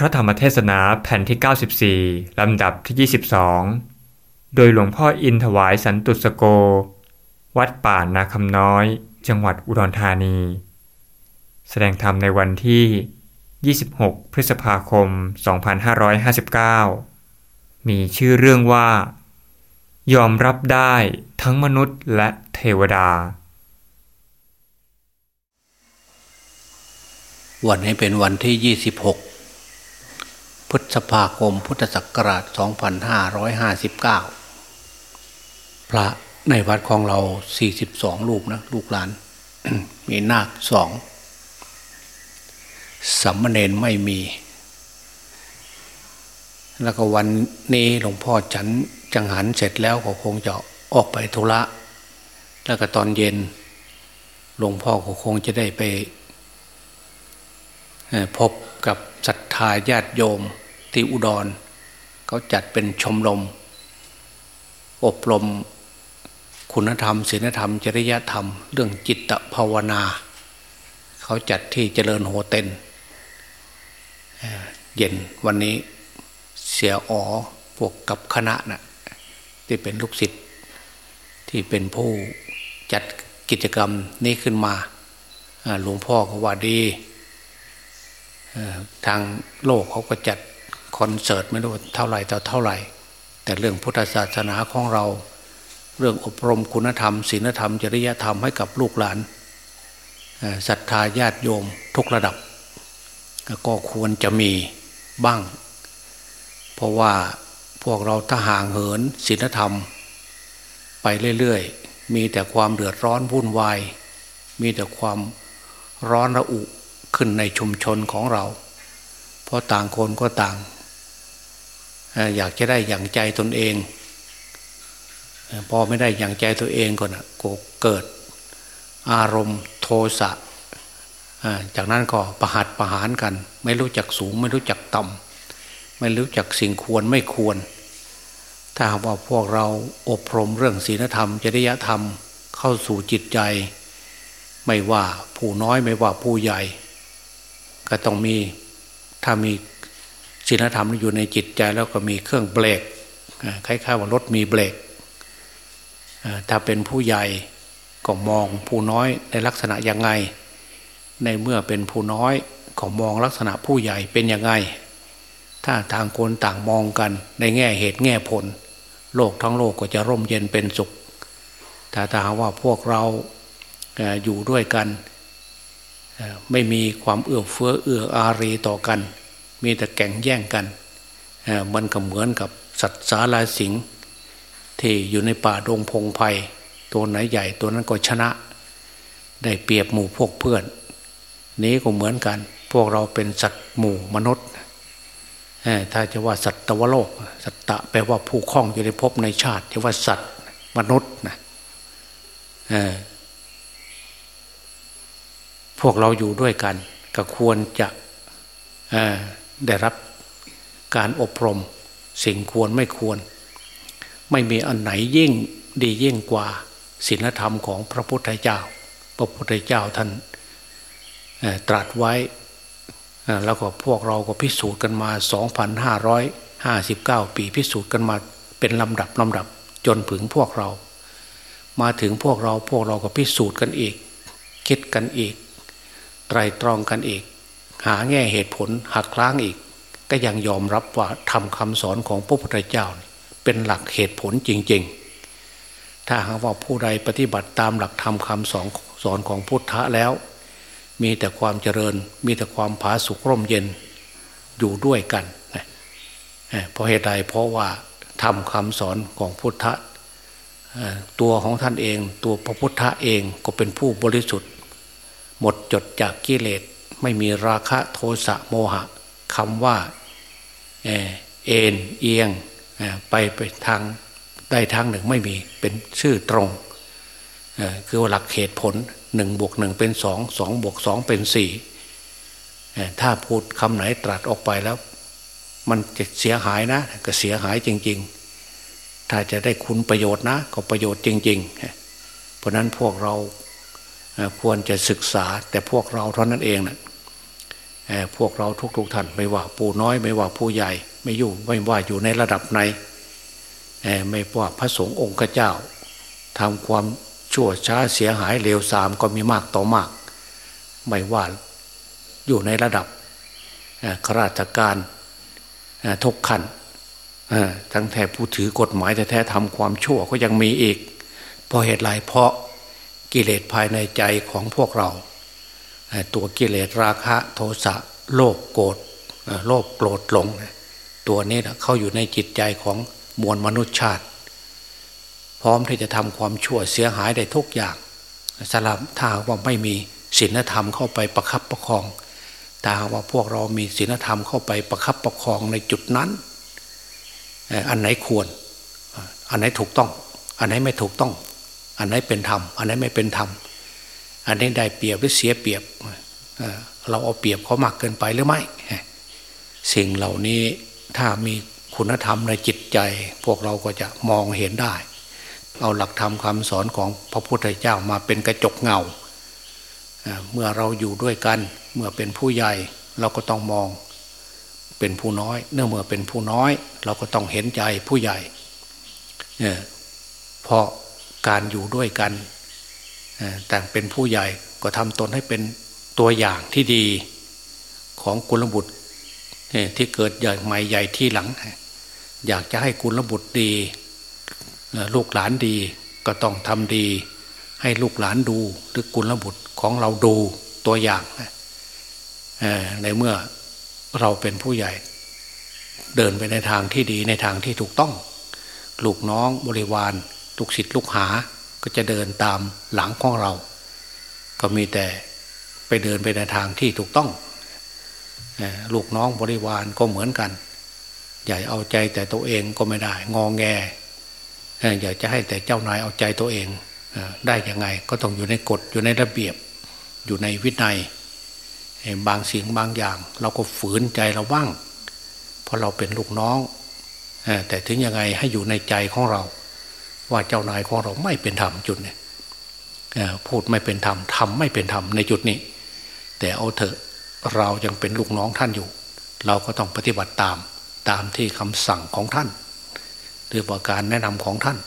พระธรรมเทศนาแผ่นที่ 94 ลำดับที่ 22 โดยหลวงพ่ออินถวายสันตุสโก วัดป่านาคำน้อย จังหวัดอุดรธานี แสดงธรรมในวันที่ 26 พฤษภาคม 2559 มีชื่อเรื่องว่า ยอมรับได้ทั้งมนุษย์และเทวดา วันนี้เป็นวันที่ 26 พฤษภาคมพุทธศักราช 2559 พระในวัดของเรา 42 รูปนะลูกหลาน มีนาคสองสัมมเนนไม่มี แล้วก็วันนี้หลวงพ่อฉันจังหันเสร็จแล้วก็คงจะออกไปธุระ แล้วก็ตอนเย็นหลวงพ่อก็คงจะได้ไป พบกับศรัทธาญาติโยมที่อุดรเขาจัดเป็นชมรม อบรมคุณธรรมศีลธรรม จริยธรรม เรื่องจิตภาวนา เขาจัดที่เจริญโฮเต็นเย็นวันนี้เสียอ๋อพวกกับคณะนะ่ะที่เป็นลูกศิษย์ที่เป็นผู้จัดกิจกรรมนี้ขึ้นมาหลวงพ่อก็ว่าดี ทางโลกเขาก็จัดคอนเสิร์ตไม่รู้เท่าไหร่ต่อเท่าไหร่ แต่เรื่องพุทธศาสนาของเรา เรื่องอบรมคุณธรรมศีลธรรม จริยธรรมให้กับลูกหลานศรัทธาญาติโยมทุกระดับ ก็ควรจะมีบ้าง เพราะว่าพวกเราถ้าห่างเหินศีลธรรม ไปเรื่อยๆ มีแต่ความเดือดร้อนวุ่นวาย มีแต่ความร้อนระอุ ขึ้นในชุมชนของเรา เพราะต่างคนก็ต่าง อยากจะได้อย่างใจตนเอง พอไม่ได้อย่างใจตัวเองก็นะก็เกิดอารมณ์โทสะจากนั้นก็ประหัดประหารกัน ไม่รู้จักสูง ไม่รู้จักต่ำไม่รู้จักสิ่งควรไม่ควร ถ้าว่าพวกเราอบรมเรื่องศีลธรรม จริยธรรมเข้าสู่จิตใจ ไม่ว่าผู้น้อยไม่ว่าผู้ใหญ่ ก็ต้องมีถ้ามีศีลธรรมอยู่ในจิตใจแล้วก็มีเครื่องเบรกคล้ายๆว่ารถมีเบรกถ้าเป็นผู้ใหญ่ก็มองผู้น้อยในลักษณะยังไง ในเมื่อเป็นผู้น้อยก็มองลักษณะผู้ใหญ่เป็นยังไง ถ้าทางคนต่างมองกันในแง่เหตุแง่ผล โลกทั้งโลกก็จะร่มเย็นเป็นสุข ถ้าถ้าว่าพวกเราอยู่ด้วยกัน ไม่มีความเอื้อเฟื้อเอื้ออารีต่อกัน มีแต่แก่งแย่งกัน มันก็เหมือนกับสัตว์สาลาสิงที่อยู่ในป่าดงพงไพ่ตัวไหนใหญ่ตัวนั้นก็ชนะ ได้เปรียบหมู่พวกเพื่อน นี้ก็เหมือนกัน พวกเราเป็นสัตว์หมู่มนุษย์ถ้าจะว่าสัตวโลก สัตตะแปลว่าผู้คล้องอยู่ในภพในชาติจะว่าสัตว์มนุษย์นะ พวกเราอยู่ด้วยกัน ก็ควรจะได้รับการอบรม สิ่งควรไม่ควร ไม่มีอันไหนยิ่งดียิ่งกว่าศีลธรรมของพระพุทธเจ้า พระพุทธเจ้าท่านตรัสไว้ แล้วก็พวกเราก็พิสูจน์กันมา 2,559 ปีพิสูจน์กันมาเป็นลำดับลำดับจนถึงพวกเรา มาถึงพวกเราพวกเราก็พิสูจน์กันอีก คิดกันอีก ไตรตรองกันอีก หาแง่เหตุผลหักล้างอีก ก็ยังยอมรับว่าทำคำสอนของพระพุทธเจ้า เป็นหลักเหตุผลจริง ๆ ถ้าหากว่าผู้ใดปฏิบัติตามหลักธรรมคำสอนสอนของพุทธะแล้ว มีแต่ความเจริญ มีแต่ความผาสุกร่มเย็นอยู่ด้วยกันเพราะเหตุใดเพราะว่าทำคำสอนของพุทธะตัวของท่านเอง ตัวพระพุทธะเองก็เป็นผู้บริสุทธิ์ หมดจดจากกิเลสไม่มีราคะโทสะโมหะคำว่าเอ็นเอียงไปไปทางได้ทางหนึ่งไม่มีเป็นชื่อตรง คือหลักเหตุผลหนึ่งบวกหนึ่งเป็นสองสองบวกสองเป็นสี่ถ้าพูดคำไหนตรัสออกไปแล้ว มันจะเสียหายนะ ก็เสียหายจริง ๆ ถ้าจะได้คุณประโยชน์นะ ก็ประโยชน์จริง ๆ เพราะนั้นพวกเรา ควรจะศึกษาแต่พวกเราเท่านั้นเองนะพวกเราทุกๆทท่านไม่ว่าผู้น้อยไม่ว่าผู้ใหญ่ไม่อยู่ไม่ว่าอยู่ในระดับไหนไม่ว่าพระสงฆ์องค์เจ้าทำความชั่วช้าเสียหายเลวทรามก็มีมากต่อมาก ไม่ว่าอยู่ในระดับข้าราชการทุกขันทั้งแท้ผู้ถือกฎหมายแต่แท้ทำความชั่วก็ยังมีอีกเพราะเหตุไรเพราะ กิเลสภายในใจของพวกเรา ตัวกิเลสราคะโทสะโลภโกรธโลภโกรธหลง ตัวนี้นะเข้าอยู่ในจิตใจของมวลมนุษยชาติ พร้อมที่จะทำความชั่วเสียหายได้ทุกอย่างสลับถ้าว่าไม่มีศีลธรรมเข้าไปประคับประคองถ้าว่าพวกเรามีศีลธรรมเข้าไปประคับประคองในจุดนั้น อันไหนควร อันไหนถูกต้อง อันไหนไม่ถูกต้อง อันไหนเป็นธรรมอันไหนไม่เป็นธรรมอันนี้ได้เปรียบหรือเสียเปรียบเราเอาเปรียบเขามากเกินไปหรือไม่ สิ่งเหล่านี้ถ้ามีคุณธรรมในจิตใจ พวกเราก็จะมองเห็นได้ เอาหลักธรรมคำสอนของพระพุทธเจ้ามาเป็นกระจกเงาเมื่อเราอยู่ด้วยกัน เมื่อเป็นผู้ใหญ่เราก็ต้องมองเป็นผู้น้อย เนื่องเมื่อเป็นผู้น้อย เราก็ต้องเห็นใจผู้ใหญ่เนี่ยเพราะ การอยู่ด้วยกันแต่เป็นผู้ใหญ่ก็ทำตนให้เป็นตัวอย่างที่ดีของกุลบุตรที่เกิดใหญ่ใหม่ใหญ่ที่หลัง อยากจะให้กุลบุตรดี ลูกหลานดีก็ต้องทำดี ให้ลูกหลานดูหรือกุลบุตรของเราดูตัวอย่างในเมื่อเราเป็นผู้ใหญ่ เดินไปในทางที่ดีในทางที่ถูกต้อง ลูกน้องบริวาร ลูกศิษย์ลูกหาก็จะเดินตามหลังของเรา ก็มีแต่ไปเดินไปในทางที่ถูกต้องลูกน้องบริวารก็เหมือนกัน อย่าเอาใจแต่ตัวเองก็ไม่ได้ งองแงอยากจะให้แต่เจ้านายเอาใจตัวเองได้ยังไงก็ต้องอยู่ในกฎอยู่ในระเบียบ อยู่ในวินัยบางสิ่งบางอย่าง เราก็ฝืนใจเราบ้าง เพราะเราเป็นลูกน้องแต่ถึงยังไงให้อยู่ในใจของเรา ว่าเจ้านายของเราไม่เป็นธรรมจุดเนี้พูดไม่เป็นธรรมทำไม่เป็นธรรมในจุดนี้ แต่เอาเถอะเรายังเป็นลูกน้องท่านอยู่ เราก็ต้องปฏิบัติตามตามที่คำสั่งของท่าน หรือประการแนะนำของท่าน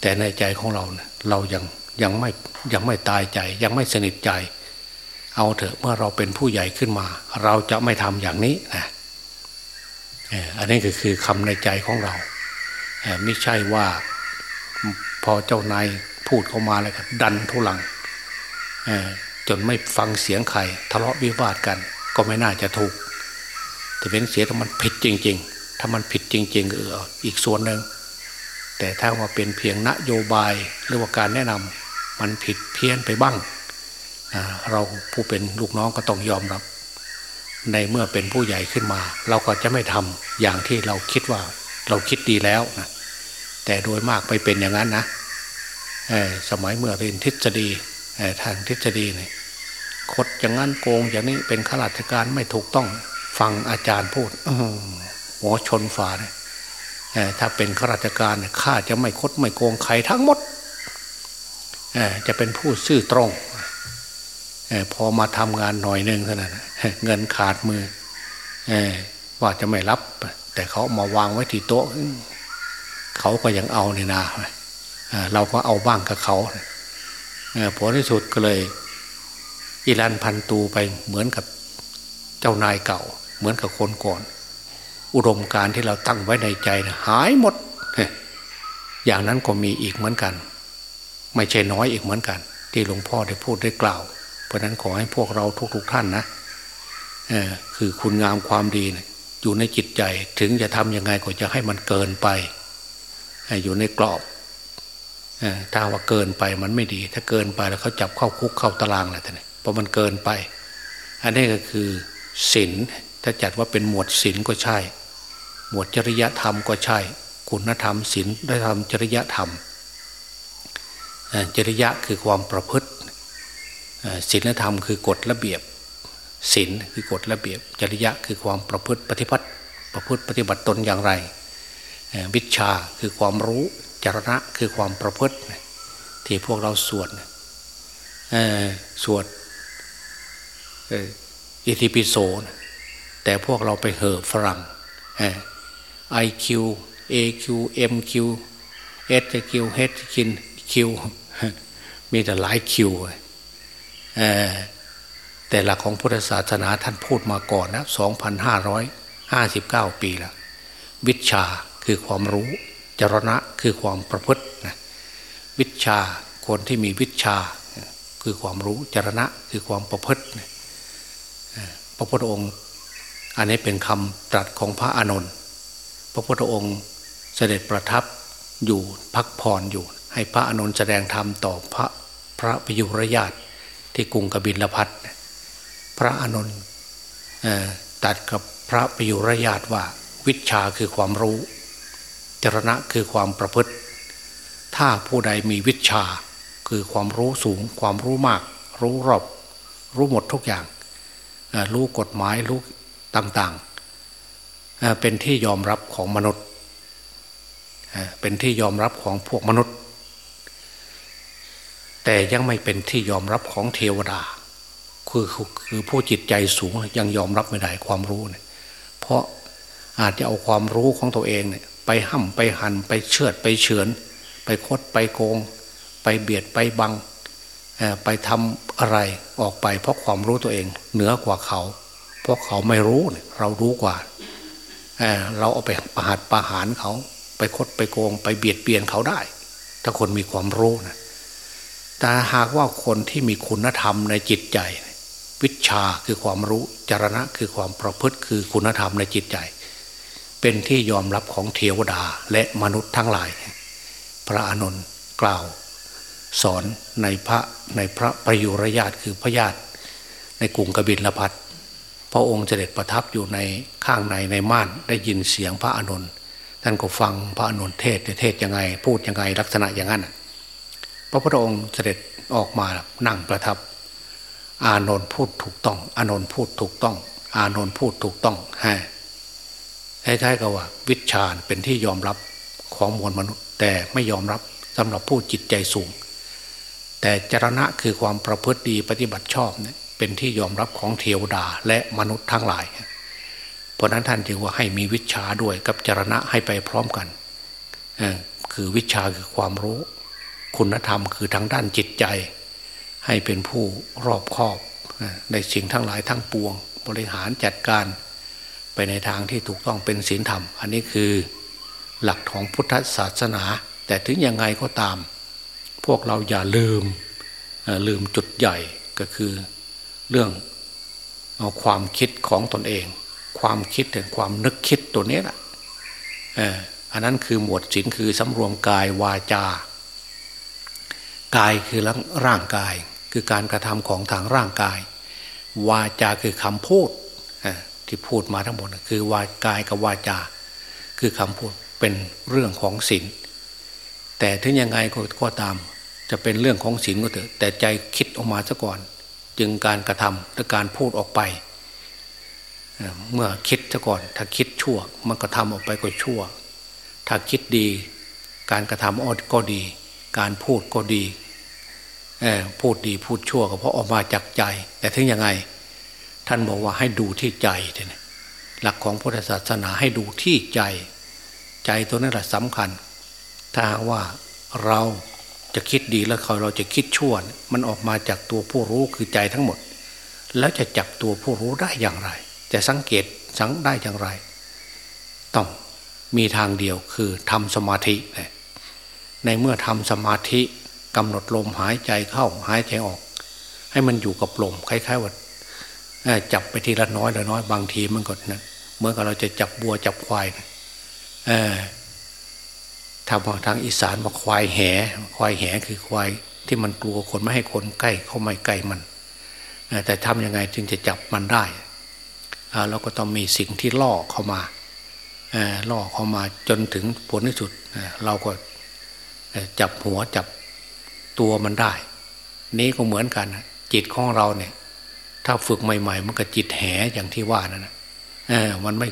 แต่ในใจของเราเเรายังยังไม่ยังไม่ตายใจ ยังไม่สนิทใจ เอาเถอะเมื่อเราเป็นผู้ใหญ่ขึ้นมา เราจะไม่ทำอย่างนี้นะอันนี้ก็คือคำในใจของเราไม่ใช่ว่า พอเจ้านายพูดเข้ามาแล้วก็ดันทุลังจนไม่ฟังเสียงใครทะเลาะวิวาทกัน ก็ไม่น่าจะถูก แต่เป็นเสียถ้ามันผิดจริง ๆ ถ้ามันผิดจริง ๆ เอออีกส่วนหนึ่งแต่ถ้าว่าเป็นเพียงนโยบายหรือว่าการแนะนำมันผิดเพี้ยนไปบ้าง เราผู้เป็นลูกน้องก็ต้องยอมรับ ในเมื่อเป็นผู้ใหญ่ขึ้นมา เราก็จะไม่ทำอย่างที่เราคิดว่าเราคิดดีแล้วนะ แต่โดยมากไปเป็นอย่างนั้นนะสมัยเมื่อเรียนทฤษฎีทางทฤษฎีเนี่ยคดอย่างนั้นโกงอย่างนี้เป็นข้าราชการไม่ถูกต้องฟังอาจารย์พูดหัวชนฝาเนี่ยถ้าเป็นข้าราชการเนี่ยข้าจะไม่คดไม่โกงใครทั้งหมดจะเป็นผู้ซื่อตรงพอมาทำงานหน่อยหนึ่งเท่านั้นเงินขาดมือว่าจะไม่รับ แต่เขามาวางไว้ที่โต๊ะ เขาก็ยังเอาเนี่ยนะเราก็เอาบ้างกับเขาผลที่สุดก็เลยอิรันพันตูไปเหมือนกับเจ้านายเก่า เหมือนกับคนก่อน อุดมการที่เราตั้งไว้ในใจนะหายหมด อย่างนั้นก็มีอีกเหมือนกัน ไม่ใช่น้อยอีกเหมือนกัน ที่หลวงพ่อได้พูดได้กล่าว เพราะนั้นขอให้พวกเราทุกๆทท่านนะคือคุณงามความดีนะอยู่ในจิตใจถึงจะทำยังไงก็จะให้มันเกินไป อยู่ในกรอบถ้าว่าเกินไปมันไม่ดี ถ้าเกินไปแล้วเขาจับเข้าคุกเข้าตารางอะไรท่านเพราะมันเกินไป อันนี้ก็คือศีลถ้าจัดว่าเป็นหมวดศีลก็ใช่ หมวดจริยธรรมก็ใช่ คุณธรรมศีลได้ทำจริยธรรม จริยะคือความประพฤติศีลธรรมคือกฎระเบียบศีลคือกฎระเบียบ จริยะคือความประพฤติปฏิบัติประพฤติปฏิบัติตนอย่างไร วิชาคือความรู้จรณะคือความประพฤติที่พวกเราสวดสวดอิทิปิโสแต่พวกเราไปเหอฝรั่งไอคิวAQ MQ SQ เฮคินคิวมีแต่หลาย Q แต่หลักของพุทธศาสนาท่านพูดมาก่อนนะ 2,559 ปีแล้ว วิชา คือความรู้จรณะคือความประพฤตินะวิชาคนที่มีวิชา คือความรู้จรณะคือความประพฤติพระพุทธองค์ อันนี้เป็นคำตรัสของพระอานนท์พระพุทธองค์เสด็จประทับอยู่พักผ่อนอยู่ ให้พระอานนท์แสดงธรรมต่อพระพระปยุรญาติที่กรุงกบิลพัทพระอานนท์ตัดกับพระปยุรญาติว่าวิชาคือความรู้ จรณะคือความประพฤติ ถ้าผู้ใดมีวิชา คือความรู้สูง ความรู้มาก รู้รอบ รู้หมดทุกอย่าง รู้กฎหมายรู้ต่างๆ เป็นที่ยอมรับของมนุษย์ เป็นที่ยอมรับของพวกมนุษย์ แต่ยังไม่เป็นที่ยอมรับของเทวดา คือคือผู้จิตใจสูงยังยอมรับไม่ได้ความรู้เนี่ยเพราะอาจจะเอาความรู้ของตัวเองเนี่ย ไปห้ำไปหันไปเชือดไปเฉือน ไปคดไปโกง ไปเบียดไปบังไปทำอะไรออกไป เพราะความรู้ตัวเองเหนือกว่าเขา เพราะเขาไม่รู้เรารู้กว่าเราเอาไปประหัดประหารเขา ไปคดไปโกง ไปเบียดเบียนเขาได้ ถ้าคนมีความรู้นะแต่หากว่าคนที่มีคุณธรรมในจิตใจ วิชาคือความรู้จรณะคือความประพฤติคือคุณธรรมในจิตใจ เป็นที่ยอมรับของเทวดาและมนุษย์ทั้งหลาย พระอานนท์กล่าว สอนในพระในพระประยุรญาติคือพระญาติในกรุงกบิลพัทพระองค์เสด็จประทับอยู่ในข้างในในม่านได้ยินเสียงพระอานนท์ท่านก็ฟังพระอานนท์เทศเทศยังไง พูดยังไงลักษณะอย่างนั้นพระพุทธองค์เสด็จออกมานั่งประทับ อานนท์พูดถูกต้อง อานนท์พูดถูกต้อง อานนท์พูดถูกต้องฮะ คล้ายๆกับว่า วิชาเป็นที่ยอมรับของมวลมนุษย์ แต่ไม่ยอมรับสำหรับผู้จิตใจสูง แต่จรณะคือความประพฤติดีปฏิบัติชอบเนี่ยเป็นที่ยอมรับของเทวดาและมนุษย์ทั้งหลาย เพราะนั้นท่านจึงว่าให้มีวิชาด้วยกับจรณะให้ไปพร้อมกันคือวิชาคือความรู้ คุณธรรมคือทางด้านจิตใจ ให้เป็นผู้รอบคอบในสิ่งทั้งหลายทั้งปวง บริหารจัดการ ไปในทางที่ถูกต้องเป็นศีลธรรม อันนี้คือหลักของพุทธศาสนา แต่ถึงยังไงก็ตาม พวกเราอย่าลืมลืมจุดใหญ่ก็คือเรื่องเอาความคิดของตนเอง ความคิดถึงความนึกคิดตัวนี้แหละอันนั้นคือหมวดศีลคือสำรวมกายวาจา กายคือร่างกาย คือการกระทำของทางร่างกาย วาจาคือคำพูด ที่พูดมาทั้งหมดคือวากายกับวาจา คือคำพูดเป็นเรื่องของศีลแต่ถึงยังไงก็ตาม จะเป็นเรื่องของศีลก็เถอะ แต่ใจคิดออกมาซะก่อน จึงการกระทำและการพูดออกไป เมื่อคิดซะก่อน ถ้าคิดชั่วมันก็ทำออกไปก็ชั่ว ถ้าคิดดี การกระทำอดก็ดี การพูดก็ดีพูดดีพูดชั่วก็เพราะออกมาจากใจ แต่ถึงยังไง ท่านบอกว่าให้ดูที่ใจเนี่ยหลักของพุทธศาสนาให้ดูที่ใจ ใจตัวนั้นแหละสำคัญ ถ้าว่าเราจะคิดดีแล้วเขาเราจะคิดชั่ว มันออกมาจากตัวผู้รู้คือใจทั้งหมด แล้วจะจับตัวผู้รู้ได้อย่างไร จะสังเกตสังได้อย่างไร ต้องมีทางเดียวคือทำสมาธิ ในเมื่อทำสมาธิกำหนดลมหายใจเข้าหายใจออก ให้มันอยู่กับลมคล้ายๆว่า จับไปทีละน้อยละน้อยบางทีมันก็นะเมื่อกับเราจะจับบัวจับควายเทำทางอีสานบอกควายแห่ควายแห่คือควายที่มันกลัวคนไม่ให้คนใกล้เข้าไม่ใกล้มันแต่ทำยังไงจึงจะจับมันได้เราก็ต้องมีสิ่งที่ล่อเข้ามาล่อเข้ามาจนถึงผลที่สุดเราก็จับหัวจับตัวมันได้ นี้ก็เหมือนกันจิตของเราเนี่ย ถ้าฝึกใหม่ ๆ มันก็จิตแหอย่างที่ว่านั่นนะมันไม่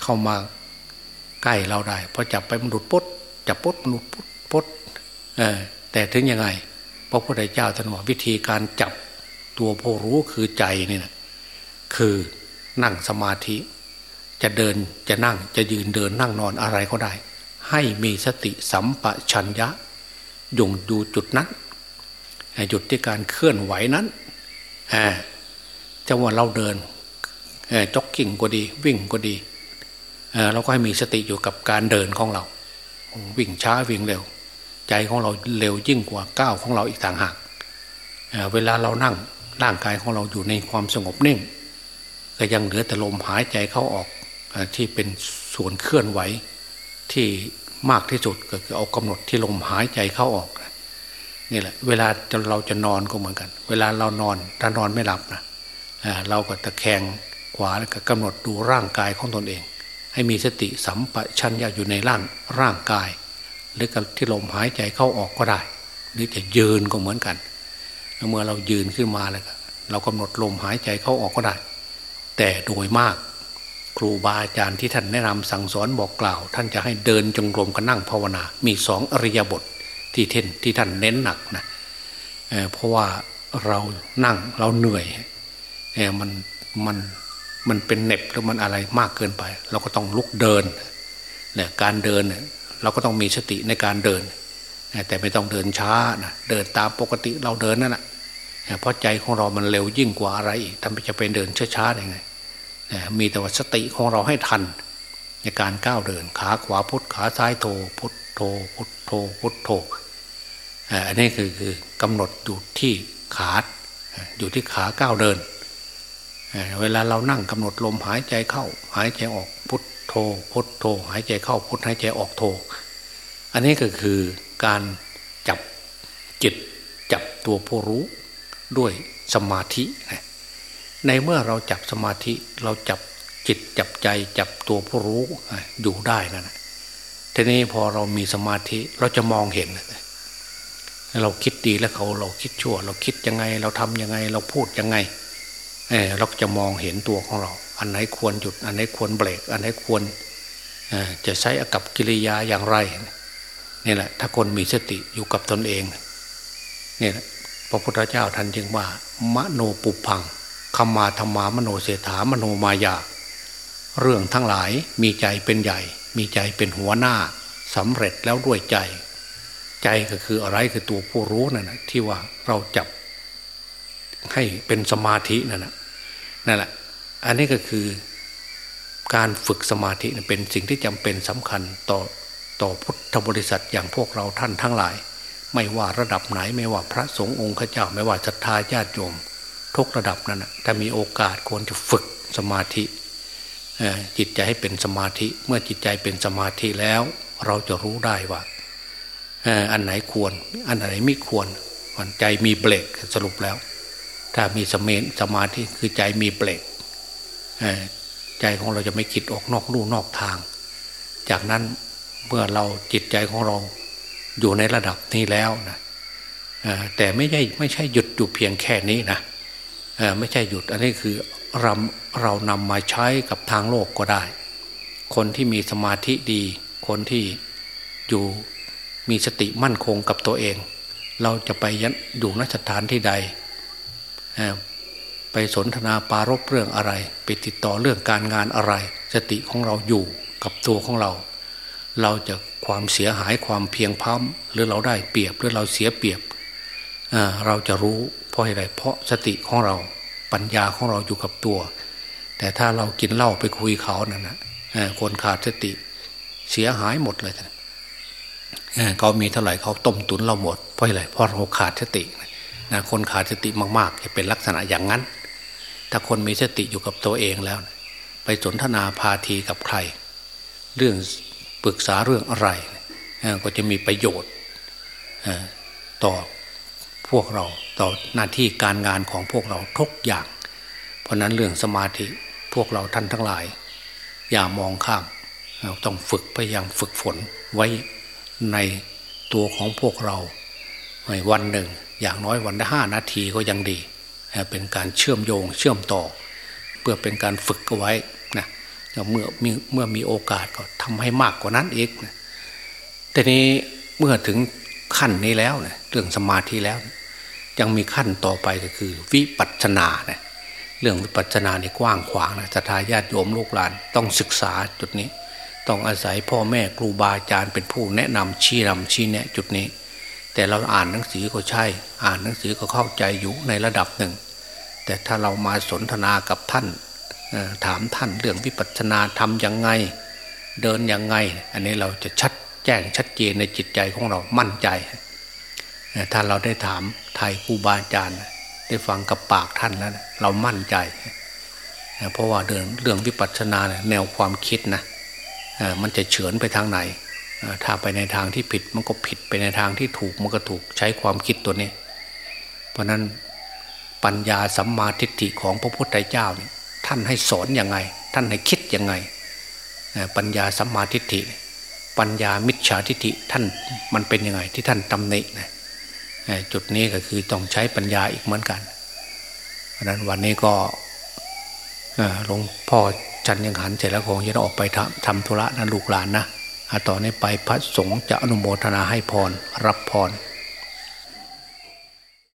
เข้ามาใกล้เราได้พอจับไปมันหลุดปุ๊บจะปดหนุดปดปดแต่ถึงยังไงพระพุทธเจ้าท่านบอกวิธีการจับตัวผู้รู้คือใจนี่นะคือนั่งสมาธิ จะเดินจะนั่งจะยืนเดินนั่งนอนอะไรก็ได้ ให้มีสติสัมปชัญญะยงดูจุดนั้นหยุดที่การเคลื่อนไหวนั้นอ จะว่าเราเดินจ็อกกิ้งก็ดี วิ่งก็ดีเราก็ให้มีสติอยู่กับการเดินของเรา วิ่งช้าวิ่งเร็ว ใจของเราเร็วยิ่งกว่าก้าวของเราอีกต่างหากเวลาเรานั่งร่างกายของเราอยู่ในความสงบนิ่ง ก็ยังเหลือแต่ลมหายใจเข้าออกที่เป็นส่วนเคลื่อนไหวที่มากที่สุดก็คือเอากำหนดที่ลมหายใจเข้าออกนี่แหละ เวลาเราจะนอนก็เหมือนกัน เวลาเรานอนถ้านอนไม่หลับนะ เราก็ตะแคงขวาแล้วก็กำหนดดูร่างกายของตนเอง ให้มีสติสัมปชัญญะอยู่ในร่างร่างกาย หรือกับที่ลมหายใจเข้าออกก็ได้ หรือจะยืนก็เหมือนกันเมื่อเรายืนขึ้นมาแล้วก็เรากำหนดลมหายใจเข้าออกก็ได้ แต่โดยมากครูบาอาจารย์ที่ท่านแนะนำสั่งสอนบอกกล่าว ท่านจะให้เดินจงกรมกับนั่งภาวนา มีสองอริยบทที่เท่นที่ท่านเน้นหนักนะเเพราะว่าเรานั่งเราเหนื่อย มันมันมันเป็นเน็บหรือมันอะไรมากเกินไป เราก็ต้องลุกเดินเนี่ยการเดินเนี่ยเราก็ต้องมีสติในการเดิน แต่ไม่ต้องเดินช้านะเดินตามปกติเราเดินนั่นแหละเพราะใจของเรามันเร็วยิ่งกว่าอะไรอีกทำไมจะเป็นเดินช้าๆได้ไงมีแต่ว่าสติของเราให้ทัน ในการก้าวเดินขาขวาพุทขาซ้ายโถพุทโธพุทโธพุทโธอันนี้คือคือกำหนดอยู่ที่ขาอยู่ที่ขาก้าวเดิน เวลาเรานั่งกำหนดลมหายใจเข้า หายใจออกพุทโธพุทโธ หายใจเข้าพุทหายใจออกโธ อันนี้ก็คือการจับจิตจับตัวผู้รู้ด้วยสมาธิในเมื่อเราจับสมาธิเราจับจิตจับใจจับตัวผู้รู้อยู่ได้นั่นทีนี้พอเรามีสมาธิเราจะมองเห็น เราคิดดีแล้วเขาเราคิดชั่ว เราคิดยังไง เราทำยังไง เราพูดยังไง เราจะมองเห็นตัวของเรา อันไหนควรหยุด อันไหนควรเบรก อันไหนควรจะใช้อากับกิริยาอย่างไรนี่แหละ ถ้าคนมีสติอยู่กับตนเองนี่แหละพระพุทธเจ้าท่านจึงว่ามโนปุพังคมาธรรมามโนเสถามโนมายา เรื่องทั้งหลายมีใจเป็นใหญ่ มีใจเป็นหัวหน้าสำเร็จแล้วด้วยใจ ใจก็คืออะไรคือตัวผู้รู้นั่นนะที่ว่าเราจับให้เป็นสมาธินั่นแหละ นั่นแหละอันนี้ก็คือการฝึกสมาธิเป็นสิ่งที่จำเป็นสำคัญต่อต่อพุทธบริษัทอย่างพวกเราท่านทั้งหลาย ไม่ว่าระดับไหนไม่ว่าพระสงฆ์องค์ข้าเจ้า ไม่ว่าศรัทธาญาติโยม ทุกระดับนั้นถ้ามีโอกาสควรจะฝึกสมาธิจิตใจให้เป็นสมาธิเมื่อจิตใจเป็นสมาธิแล้ว เราจะรู้ได้ว่าอันไหนควร อันไหนไม่ควรมันใจมีเบรกสรุปแล้ว ถ้ามีสมนสมาธิคือใจมีเปลกใจของเราจะไม่คิดออกนอกลู่นอกทาง จากนั้นเมื่อเราจิตใจของเราอยู่ในระดับนี้แล้วนะแต่ไม่ใช่ไม่ใช่หยุดอยู่เพียงแค่นี้นะไม่ใช่หยุดอันนี้คือเราเรานำมาใช้กับทางโลกก็ได้ คนที่มีสมาธิดี คนที่อยู่มีสติมั่นคงกับตัวเอง เราจะไปยันอยู่นสถานที่ใด ไปสนทนาปารบเรื่องอะไร ไปติดต่อเรื่องการงานอะไร สติของเราอยู่กับตัวของเรา เราจะความเสียหายความเพียงพ้ำหรือเราได้เปรียบหรือเราเสียเปรียบเราจะรู้เพราะอะไรเพราะสติของเราปัญญาของเราอยู่กับตัว แต่ถ้าเรากินเหล้าไปคุยเขานั่นนะคนขาดสติเสียหายหมดเลยเขามีเท่าไหร่เขาต้มตุนเราหมดเพราะอะไรเพราะเราขาดสตินะ คนขาดสติมากๆ จะเป็นลักษณะอย่างนั้น ถ้าคนมีสติอยู่กับตัวเองแล้ว ไปสนทนาพาทีกับใคร เรื่องปรึกษาเรื่องอะไรก็จะมีประโยชน์ต่อพวกเราต่อหน้าที่การงานของพวกเราทุกอย่าง เพราะนั้นเรื่องสมาธิพวกเราท่านทั้งหลาย อย่ามองข้ามเราต้องฝึกพยายามฝึกฝนไว้ในตัวของพวกเราวันหนึ่ง อย่างน้อยวันละห้านาทีก็ยังดี เป็นการเชื่อมโยงเชื่อมต่อ เพื่อเป็นการฝึกเอาไว้นะเมื่อมีเมื่อมีโอกาสก็ทำให้มากกว่านั้นอีกนะแต่นี้เมื่อถึงขั้นนี้แล้วเนะเรื่องสมาธิแล้ว ยังมีขั้นต่อไปก็คือ วิปัสสนาเนะเรื่องวิปัสสนาเนี่กว้างขวางนะศรัทธาญาติโยมลูกหลานต้องศึกษาจุดนี้ ต้องอาศัยพ่อแม่ครูบาอาจารย์เป็นผู้แนะนำชี้นำชี้แนะจุดนี้ แต่เราอ่านหนังสือก็ใช่ อ่านหนังสือก็เข้าใจอยู่ในระดับหนึ่ง แต่ถ้าเรามาสนทนากับท่านถามท่านเรื่องวิปัสสนาทำยังไง เดินยังไง อันนี้เราจะชัดแจ้งชัดเจนในจิตใจของเรามั่นใจ ถ้าเราได้ถามไทยครูบาอาจารย์ได้ฟังกับปากท่านแล้วเรามั่นใจ เพราะว่าเดินเรื่องวิปัสสนาแนวความคิดนะมันจะเฉือนไปทางไหน ถ้าไปในทางที่ผิดมันก็ผิดไปในทางที่ถูกมันก็ถูกใช้ความคิดตัวนี้ เพราะนั้นปัญญาสัมมาทิฏฐิของพระพุทธเจ้าเนี่ยท่านให้สอนอยังไง ท่านให้คิดยังไง ปัญญาสัมมาทิฏฐิ ปัญญามิจฉาทิฏฐิท่านมันเป็นยังไงที่ท่านตำหนินะจุดนี้ก็คือต้องใช้ปัญญาอีกเหมือนกัน เพราะนั้นวันนี้ก็หลวงพ่อจันยังหันเสร็จแล้วคงจะออกไปทำธุระนะลูกหลานนะ ต่อนนี้ไปพระสงฆ์จะอนุโมทนาให้พร รับพร